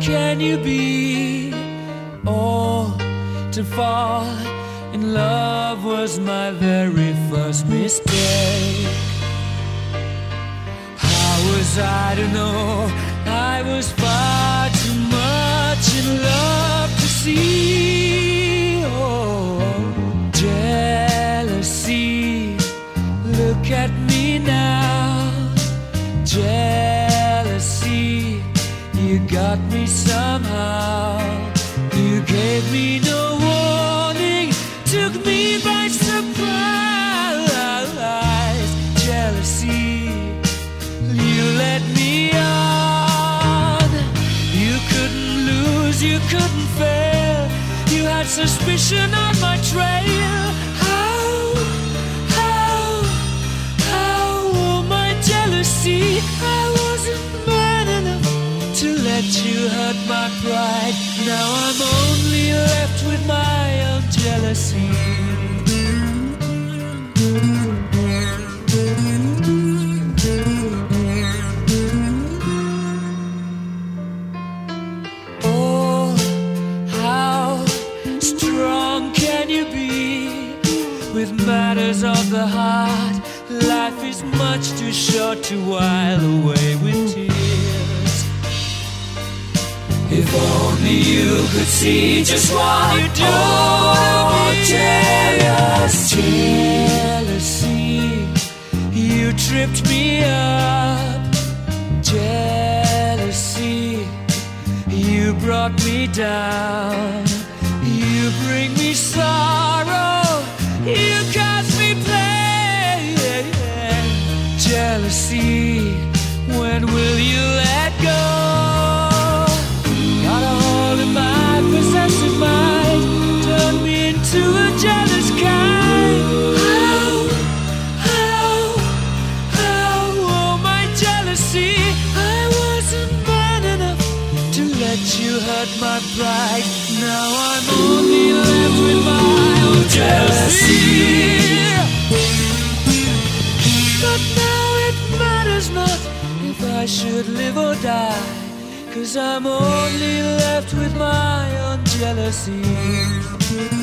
can you be? Oh, to fall in love was my very first mistake. How was I to know I was far too much in love you got me somehow. You gave me no warning, took me by surprise. Jealousy, you let me on. You couldn't lose, you couldn't fail. You had suspicion on my trail. Now I'm only left with my own jealousy. Oh, how strong can you be with matters of the heart? Life is much too short to while away with tears. Only you could see just what you do oh, jealousy. Jealousy, you tripped me up. Jealousy, you brought me down. You bring me sorrow. You cause me pain. Jealousy, when will you let go? You hurt my pride. Now I'm only left with my own jealousy. But now it matters not if I should live or die. Cause I'm only left with my own jealousy.